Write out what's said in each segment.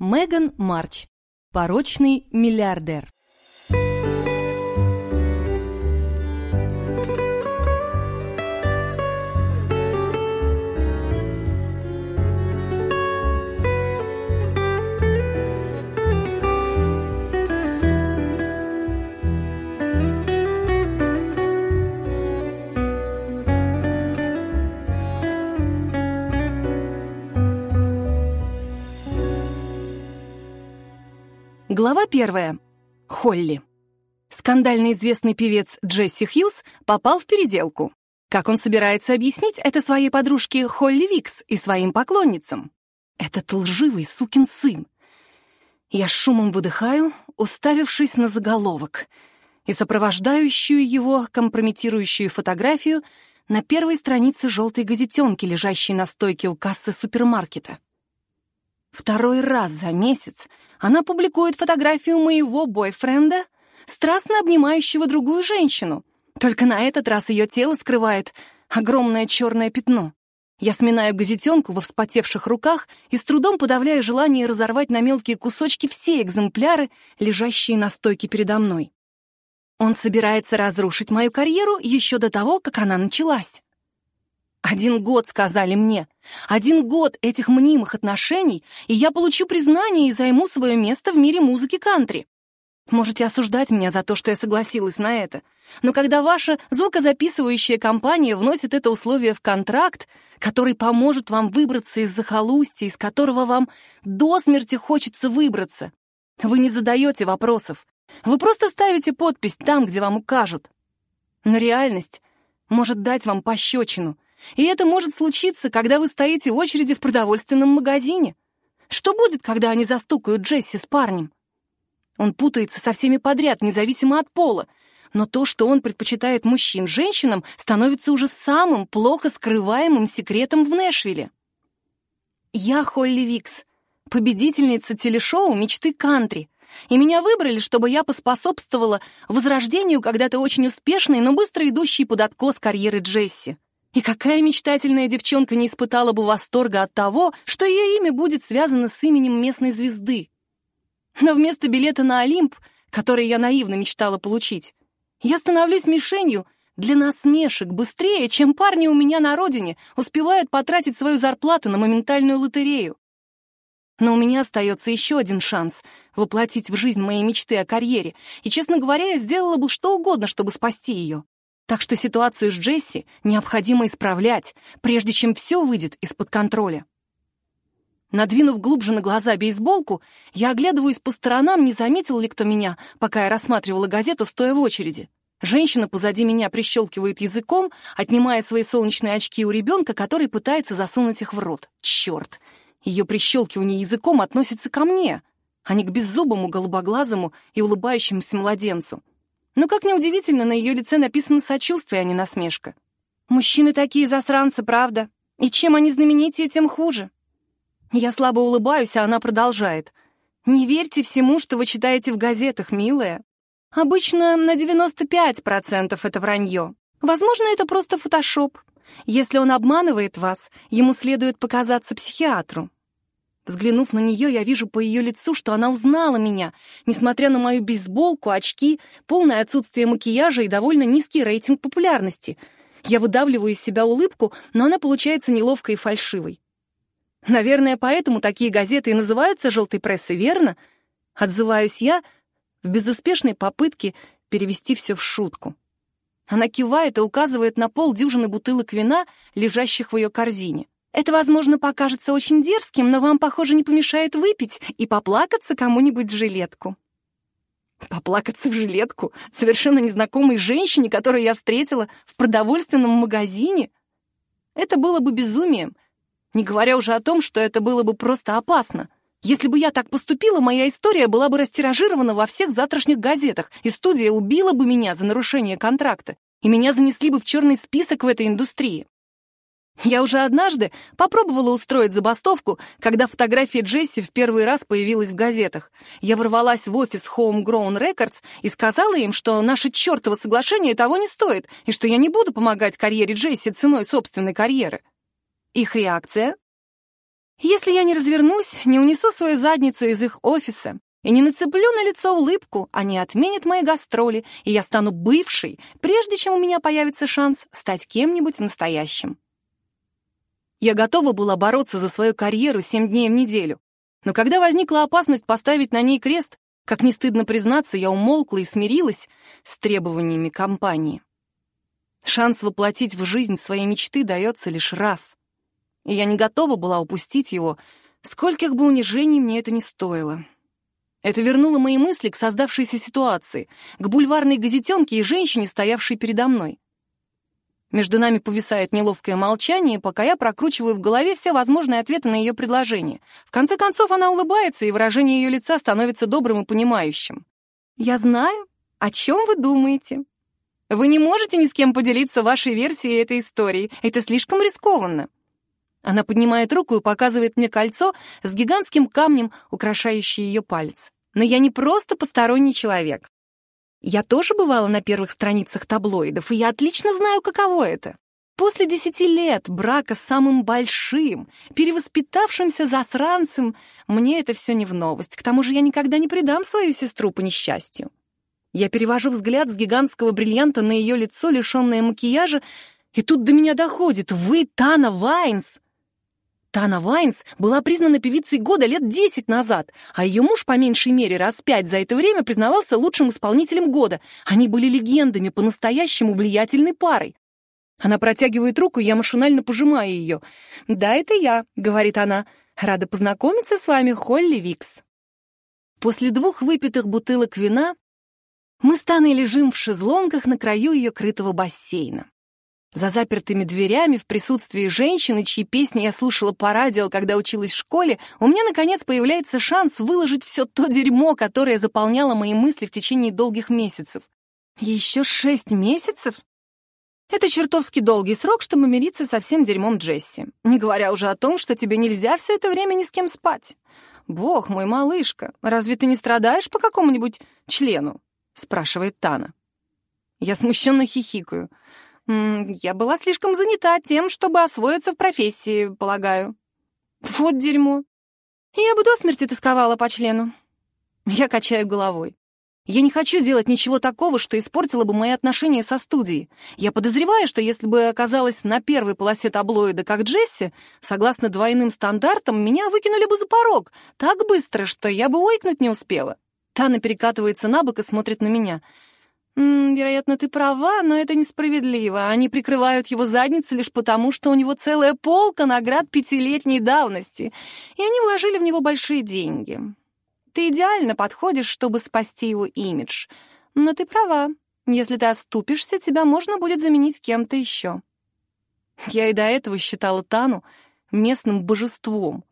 Меган Марч. Порочный миллиардер. Глава первая. Холли. Скандально известный певец Джесси Хьюз попал в переделку. Как он собирается объяснить это своей подружке Холли Викс и своим поклонницам? Этот лживый сукин сын. Я шумом выдыхаю, уставившись на заголовок и сопровождающую его компрометирующую фотографию на первой странице желтой газетенки, лежащей на стойке у кассы супермаркета. Второй раз за месяц она публикует фотографию моего бойфренда, страстно обнимающего другую женщину. Только на этот раз ее тело скрывает огромное черное пятно. Я сминаю газетенку во вспотевших руках и с трудом подавляю желание разорвать на мелкие кусочки все экземпляры, лежащие на стойке передо мной. Он собирается разрушить мою карьеру еще до того, как она началась. Один год, сказали мне. Один год этих мнимых отношений, и я получу признание и займу свое место в мире музыки кантри. Можете осуждать меня за то, что я согласилась на это. Но когда ваша звукозаписывающая компания вносит это условие в контракт, который поможет вам выбраться из захолустья, из которого вам до смерти хочется выбраться, вы не задаете вопросов. Вы просто ставите подпись там, где вам укажут. Но реальность может дать вам пощечину — и это может случиться, когда вы стоите в очереди в продовольственном магазине. Что будет, когда они застукают Джесси с парнем? Он путается со всеми подряд, независимо от пола. Но то, что он предпочитает мужчин женщинам, становится уже самым плохо скрываемым секретом в Нэшвилле. Я Холли Викс, победительница телешоу «Мечты кантри», и меня выбрали, чтобы я поспособствовала возрождению когда-то очень успешной, но быстро идущей под откос карьеры Джесси. И какая мечтательная девчонка не испытала бы восторга от того, что ее имя будет связано с именем местной звезды. Но вместо билета на Олимп, который я наивно мечтала получить, я становлюсь мишенью для насмешек быстрее, чем парни у меня на родине успевают потратить свою зарплату на моментальную лотерею. Но у меня остается еще один шанс воплотить в жизнь мои мечты о карьере, и, честно говоря, я сделала бы что угодно, чтобы спасти ее. Так что ситуацию с Джесси необходимо исправлять, прежде чем все выйдет из-под контроля. Надвинув глубже на глаза бейсболку, я оглядываюсь по сторонам, не заметил ли кто меня, пока я рассматривала газету, стоя в очереди. Женщина позади меня прищелкивает языком, отнимая свои солнечные очки у ребенка, который пытается засунуть их в рот. Черт! Ее прищелкивание языком относится ко мне, а не к беззубому, голубоглазому и улыбающемуся младенцу. Но, как неудивительно, на ее лице написано сочувствие, а не насмешка. «Мужчины такие засранцы, правда? И чем они знаменитее, тем хуже». Я слабо улыбаюсь, а она продолжает. «Не верьте всему, что вы читаете в газетах, милая. Обычно на 95% это вранье. Возможно, это просто фотошоп. Если он обманывает вас, ему следует показаться психиатру. Взглянув на нее, я вижу по ее лицу, что она узнала меня, несмотря на мою бейсболку, очки, полное отсутствие макияжа и довольно низкий рейтинг популярности. Я выдавливаю из себя улыбку, но она получается неловкой и фальшивой. Наверное, поэтому такие газеты и называются «желтой прессой», верно? Отзываюсь я в безуспешной попытке перевести все в шутку. Она кивает и указывает на пол дюжины бутылок вина, лежащих в ее корзине. Это, возможно, покажется очень дерзким, но вам, похоже, не помешает выпить и поплакаться кому-нибудь в жилетку. Поплакаться в жилетку совершенно незнакомой женщине, которую я встретила в продовольственном магазине? Это было бы безумием, не говоря уже о том, что это было бы просто опасно. Если бы я так поступила, моя история была бы растиражирована во всех завтрашних газетах, и студия убила бы меня за нарушение контракта, и меня занесли бы в черный список в этой индустрии. Я уже однажды попробовала устроить забастовку, когда фотография Джесси в первый раз появилась в газетах. Я ворвалась в офис Homegrown Records и сказала им, что наше чертово соглашение того не стоит, и что я не буду помогать карьере Джесси ценой собственной карьеры. Их реакция? Если я не развернусь, не унесу свою задницу из их офиса и не нацеплю на лицо улыбку, они отменят мои гастроли, и я стану бывшей, прежде чем у меня появится шанс стать кем-нибудь настоящим. Я готова была бороться за свою карьеру семь дней в неделю, но когда возникла опасность поставить на ней крест, как не стыдно признаться, я умолкла и смирилась с требованиями компании. Шанс воплотить в жизнь свои мечты дается лишь раз. И я не готова была упустить его, скольких бы унижений мне это не стоило. Это вернуло мои мысли к создавшейся ситуации, к бульварной газетенке и женщине, стоявшей передо мной. Между нами повисает неловкое молчание, пока я прокручиваю в голове все возможные ответы на ее предложение. В конце концов, она улыбается, и выражение ее лица становится добрым и понимающим. «Я знаю, о чем вы думаете. Вы не можете ни с кем поделиться вашей версией этой истории. Это слишком рискованно». Она поднимает руку и показывает мне кольцо с гигантским камнем, украшающее ее палец. Но я не просто посторонний человек. Я тоже бывала на первых страницах таблоидов, и я отлично знаю, каково это. После десяти лет брака с самым большим, перевоспитавшимся засранцем, мне это все не в новость. К тому же я никогда не предам свою сестру по несчастью. Я перевожу взгляд с гигантского бриллианта на ее лицо, лишенное макияжа, и тут до меня доходит. Вы Тана Вайнс! Тана Вайнс была признана певицей года лет десять назад, а ее муж по меньшей мере раз пять за это время признавался лучшим исполнителем года. Они были легендами, по-настоящему влиятельной парой. Она протягивает руку, и я машинально пожимаю ее. «Да, это я», — говорит она. «Рада познакомиться с вами, Холли Викс». После двух выпитых бутылок вина мы с Таной лежим в шезлонгах на краю ее крытого бассейна. За запертыми дверями, в присутствии женщины, чьи песни я слушала по радио, когда училась в школе, у меня, наконец, появляется шанс выложить все то дерьмо, которое заполняло мои мысли в течение долгих месяцев. Еще шесть месяцев? Это чертовски долгий срок, чтобы мириться со всем дерьмом Джесси. Не говоря уже о том, что тебе нельзя все это время ни с кем спать. Бог мой, малышка, разве ты не страдаешь по какому-нибудь члену? Спрашивает Тана. Я смущенно хихикаю. Я была слишком занята тем, чтобы освоиться в профессии, полагаю. Вот дерьмо. Я бы до смерти тосковала по члену. Я качаю головой. Я не хочу делать ничего такого, что испортило бы мои отношения со студией. Я подозреваю, что если бы оказалась на первой полосе таблоида, как Джесси, согласно двойным стандартам, меня выкинули бы за порог так быстро, что я бы ойкнуть не успела. Тана перекатывается на бок и смотрит на меня — М -м, вероятно, ты права, но это несправедливо. Они прикрывают его задницу лишь потому, что у него целая полка наград пятилетней давности, и они вложили в него большие деньги. Ты идеально подходишь, чтобы спасти его имидж. Но ты права. Если ты оступишься, тебя можно будет заменить кем-то еще. Я и до этого считала Тану местным божеством.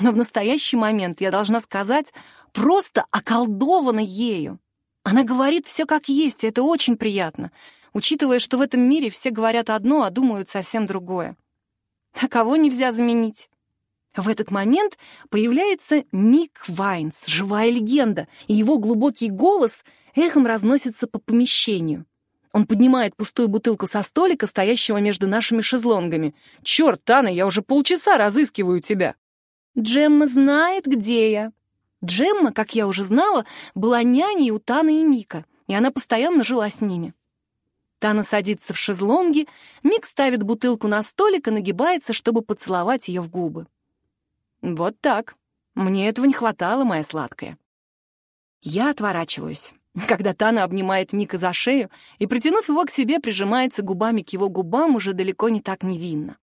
Но в настоящий момент, я должна сказать, просто околдована ею. Она говорит все как есть, и это очень приятно, учитывая, что в этом мире все говорят одно, а думают совсем другое. А кого нельзя заменить? В этот момент появляется Мик Вайнс, живая легенда, и его глубокий голос эхом разносится по помещению. Он поднимает пустую бутылку со столика, стоящего между нашими шезлонгами. «Черт, Тана, я уже полчаса разыскиваю тебя!» «Джемма знает, где я», Джемма, как я уже знала, была няней у Таны и Мика, и она постоянно жила с ними. Тана садится в шезлонги, Мик ставит бутылку на столик и нагибается, чтобы поцеловать ее в губы. Вот так. Мне этого не хватало, моя сладкая. Я отворачиваюсь, когда Тана обнимает Мика за шею и, притянув его к себе, прижимается губами к его губам уже далеко не так невинно.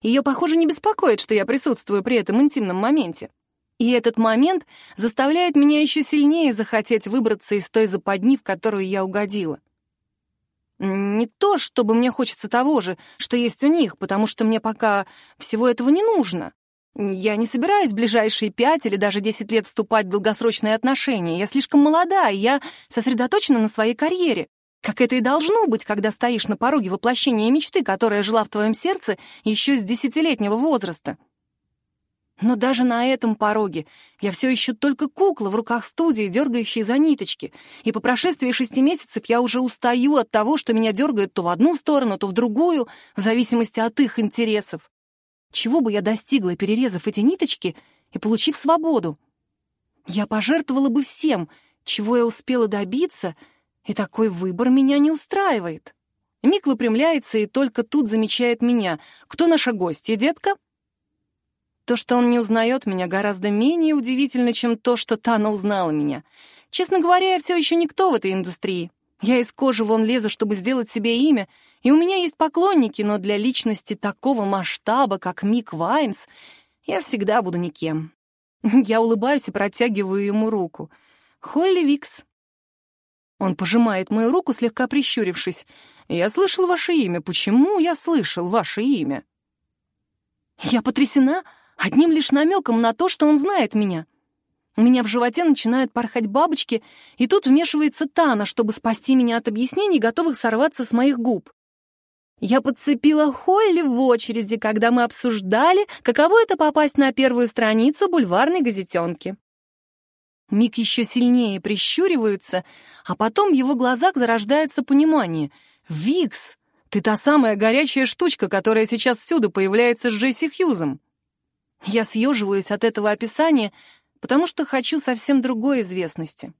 Ее, похоже, не беспокоит, что я присутствую при этом интимном моменте. И этот момент заставляет меня еще сильнее захотеть выбраться из той западни, в которую я угодила. Не то, чтобы мне хочется того же, что есть у них, потому что мне пока всего этого не нужно. Я не собираюсь в ближайшие пять или даже десять лет вступать в долгосрочные отношения. Я слишком молода, и я сосредоточена на своей карьере. Как это и должно быть, когда стоишь на пороге воплощения мечты, которая жила в твоем сердце еще с десятилетнего возраста. Но даже на этом пороге я все еще только кукла в руках студии, дергающая за ниточки. И по прошествии шести месяцев я уже устаю от того, что меня дергают то в одну сторону, то в другую, в зависимости от их интересов. Чего бы я достигла, перерезав эти ниточки и получив свободу? Я пожертвовала бы всем, чего я успела добиться, и такой выбор меня не устраивает. Мик выпрямляется и только тут замечает меня. «Кто наша гостья, детка?» То, что он не узнает меня, гораздо менее удивительно, чем то, что Тана узнала меня. Честно говоря, я все еще никто в этой индустрии. Я из кожи вон лезу, чтобы сделать себе имя, и у меня есть поклонники, но для личности такого масштаба, как Мик Ваймс, я всегда буду никем. Я улыбаюсь и протягиваю ему руку. «Холли Викс». Он пожимает мою руку, слегка прищурившись. «Я слышал ваше имя. Почему я слышал ваше имя?» Я потрясена одним лишь намеком на то, что он знает меня. У меня в животе начинают порхать бабочки, и тут вмешивается Тана, чтобы спасти меня от объяснений, готовых сорваться с моих губ. Я подцепила Холли в очереди, когда мы обсуждали, каково это попасть на первую страницу бульварной газетенки. Мик еще сильнее прищуривается, а потом в его глазах зарождается понимание. «Викс, ты та самая горячая штучка, которая сейчас всюду появляется с Джесси Хьюзом». Я съеживаюсь от этого описания, потому что хочу совсем другой известности.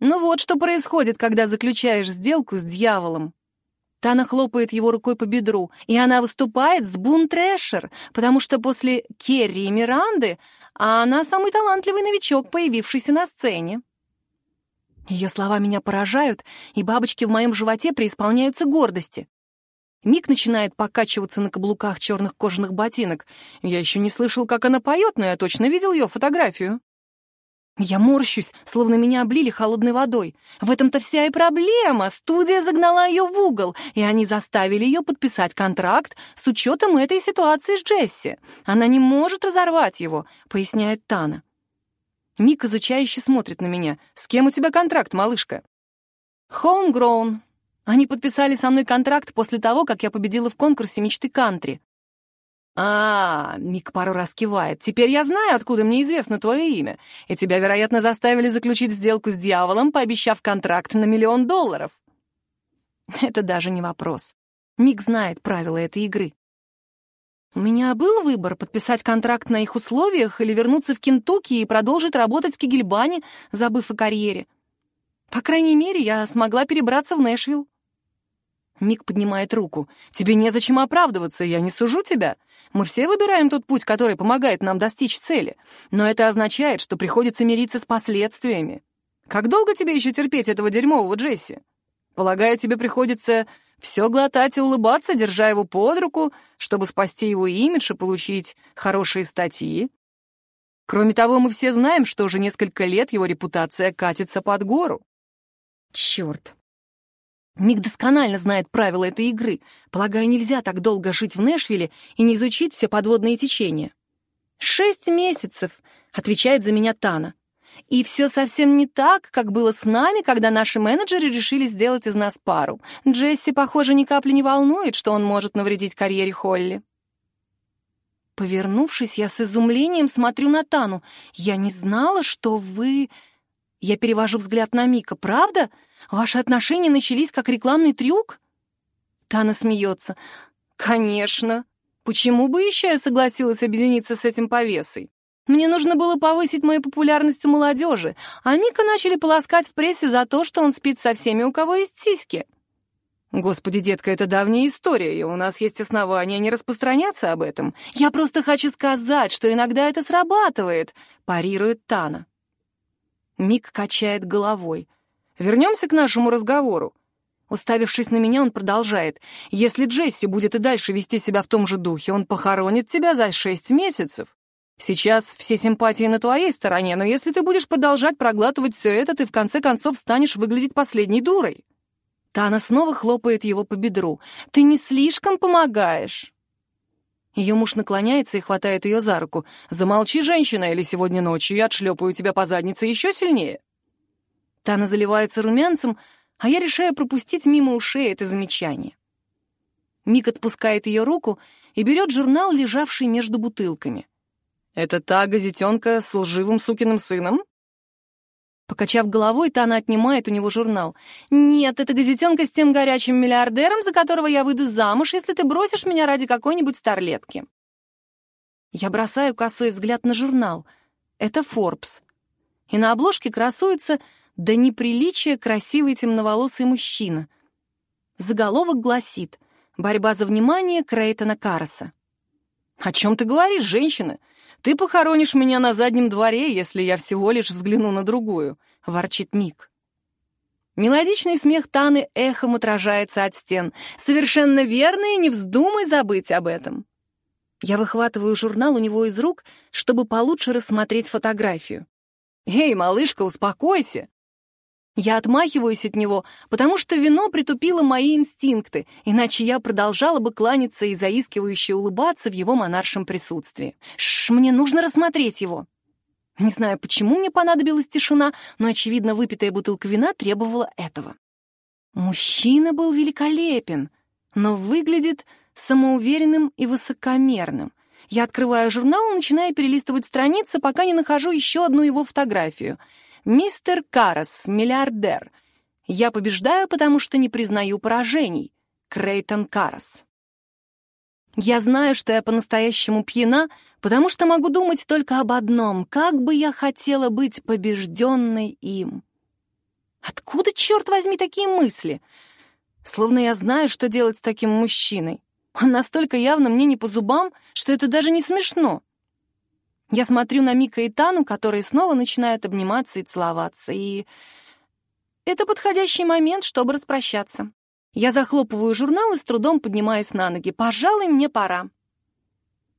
Ну вот что происходит, когда заключаешь сделку с дьяволом. Тана хлопает его рукой по бедру, и она выступает с Бун Трэшер, потому что после Керри и Миранды она самый талантливый новичок, появившийся на сцене. Ее слова меня поражают, и бабочки в моем животе преисполняются гордости. Мик начинает покачиваться на каблуках черных кожаных ботинок. Я еще не слышал, как она поет, но я точно видел ее фотографию. Я морщусь, словно меня облили холодной водой. В этом-то вся и проблема. Студия загнала ее в угол, и они заставили ее подписать контракт с учетом этой ситуации с Джесси. Она не может разорвать его, поясняет Тана. Мик изучающе смотрит на меня. «С кем у тебя контракт, малышка?» «Homegrown. Они подписали со мной контракт после того, как я победила в конкурсе мечты кантри. «А, Мик пару раз кивает. Теперь я знаю, откуда мне известно твое имя. И тебя, вероятно, заставили заключить сделку с дьяволом, пообещав контракт на миллион долларов». Это даже не вопрос. Мик знает правила этой игры. У меня был выбор подписать контракт на их условиях или вернуться в Кентукки и продолжить работать в Кигельбане, забыв о карьере. По крайней мере, я смогла перебраться в Нэшвилл. Мик поднимает руку. «Тебе незачем оправдываться, я не сужу тебя. Мы все выбираем тот путь, который помогает нам достичь цели. Но это означает, что приходится мириться с последствиями. Как долго тебе еще терпеть этого дерьмового Джесси? Полагаю, тебе приходится все глотать и улыбаться, держа его под руку, чтобы спасти его имидж и получить хорошие статьи. Кроме того, мы все знаем, что уже несколько лет его репутация катится под гору. Черт, Мик досконально знает правила этой игры. Полагаю, нельзя так долго жить в Нэшвилле и не изучить все подводные течения. «Шесть месяцев», — отвечает за меня Тана. «И все совсем не так, как было с нами, когда наши менеджеры решили сделать из нас пару. Джесси, похоже, ни капли не волнует, что он может навредить карьере Холли». Повернувшись, я с изумлением смотрю на Тану. «Я не знала, что вы...» Я перевожу взгляд на Мика. «Правда? Ваши отношения начались как рекламный трюк?» Тана смеется. «Конечно. Почему бы еще я согласилась объединиться с этим повесой? Мне нужно было повысить мою популярность у молодежи, а Мика начали полоскать в прессе за то, что он спит со всеми, у кого есть сиськи. Господи, детка, это давняя история, и у нас есть основания не распространяться об этом. Я просто хочу сказать, что иногда это срабатывает, парирует Тана. Мик качает головой. Вернемся к нашему разговору. Уставившись на меня, он продолжает. «Если Джесси будет и дальше вести себя в том же духе, он похоронит тебя за шесть месяцев. Сейчас все симпатии на твоей стороне, но если ты будешь продолжать проглатывать все это, ты в конце концов станешь выглядеть последней дурой». Тана снова хлопает его по бедру. «Ты не слишком помогаешь». Ее муж наклоняется и хватает ее за руку. «Замолчи, женщина, или сегодня ночью я отшлепаю тебя по заднице еще сильнее». Тана заливается румянцем, а я решаю пропустить мимо ушей это замечание. Мик отпускает ее руку и берет журнал, лежавший между бутылками. «Это та газетенка с лживым сукиным сыном?» Покачав головой, Тана отнимает у него журнал. «Нет, это газетенка с тем горячим миллиардером, за которого я выйду замуж, если ты бросишь меня ради какой-нибудь старлетки». Я бросаю косой взгляд на журнал. Это Forbes. И на обложке красуется до неприличия красивый темноволосый мужчина. Заголовок гласит «Борьба за внимание Крейтона Карреса». «О чем ты говоришь, женщина? Ты похоронишь меня на заднем дворе, если я всего лишь взгляну на другую», — ворчит Мик. Мелодичный смех Таны эхом отражается от стен. «Совершенно верно, и не вздумай забыть об этом». Я выхватываю журнал у него из рук, чтобы получше рассмотреть фотографию. «Эй, малышка, успокойся!» Я отмахиваюсь от него, потому что вино притупило мои инстинкты, иначе я продолжала бы кланяться и заискивающе улыбаться в его монаршем присутствии. Шш, мне нужно рассмотреть его. Не знаю, почему мне понадобилась тишина, но, очевидно, выпитая бутылка вина требовала этого. Мужчина был великолепен, но выглядит самоуверенным и высокомерным. Я открываю журнал и начинаю перелистывать страницы, пока не нахожу еще одну его фотографию. «Мистер Карас, миллиардер. Я побеждаю, потому что не признаю поражений. Крейтон Карас». Я знаю, что я по-настоящему пьяна, потому что могу думать только об одном — как бы я хотела быть побежденной им. Откуда, черт возьми, такие мысли? Словно я знаю, что делать с таким мужчиной. Он настолько явно мне не по зубам, что это даже не смешно. Я смотрю на Мика и Тану, которые снова начинают обниматься и целоваться, и... Это подходящий момент, чтобы распрощаться. Я захлопываю журнал и с трудом поднимаюсь на ноги. Пожалуй, мне пора.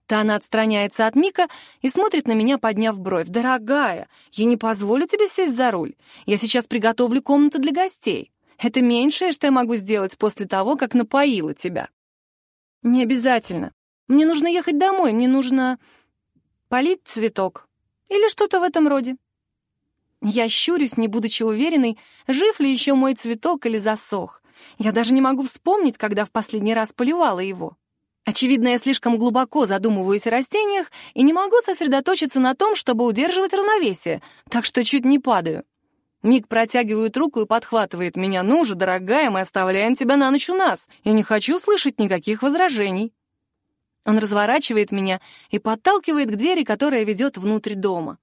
Тана отстраняется от Мика и смотрит на меня, подняв бровь. «Дорогая, я не позволю тебе сесть за руль. Я сейчас приготовлю комнату для гостей. Это меньшее, что я могу сделать после того, как напоила тебя». «Не обязательно. Мне нужно ехать домой. Мне нужно полить цветок. Или что-то в этом роде». Я щурюсь, не будучи уверенной, жив ли еще мой цветок или засох. Я даже не могу вспомнить, когда в последний раз поливала его. Очевидно, я слишком глубоко задумываюсь о растениях и не могу сосредоточиться на том, чтобы удерживать равновесие, так что чуть не падаю. Мик протягивает руку и подхватывает меня. «Ну же, дорогая, мы оставляем тебя на ночь у нас. Я не хочу слышать никаких возражений». Он разворачивает меня и подталкивает к двери, которая ведет внутрь дома.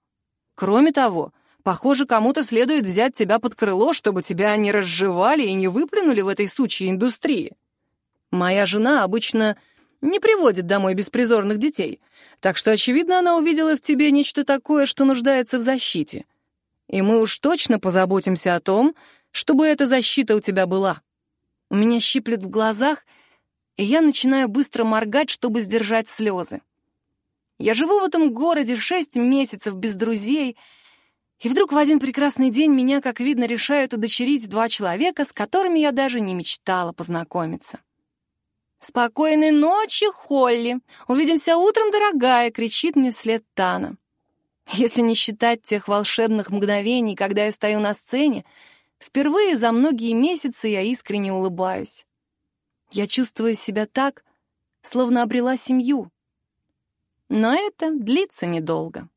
Кроме того, Похоже, кому-то следует взять тебя под крыло, чтобы тебя не разжевали и не выплюнули в этой сучьей индустрии. Моя жена обычно не приводит домой беспризорных детей, так что, очевидно, она увидела в тебе нечто такое, что нуждается в защите. И мы уж точно позаботимся о том, чтобы эта защита у тебя была. У меня щиплет в глазах, и я начинаю быстро моргать, чтобы сдержать слезы. Я живу в этом городе шесть месяцев без друзей — и вдруг в один прекрасный день меня, как видно, решают удочерить два человека, с которыми я даже не мечтала познакомиться. «Спокойной ночи, Холли! Увидимся утром, дорогая!» — кричит мне вслед Тана. Если не считать тех волшебных мгновений, когда я стою на сцене, впервые за многие месяцы я искренне улыбаюсь. Я чувствую себя так, словно обрела семью. Но это длится недолго.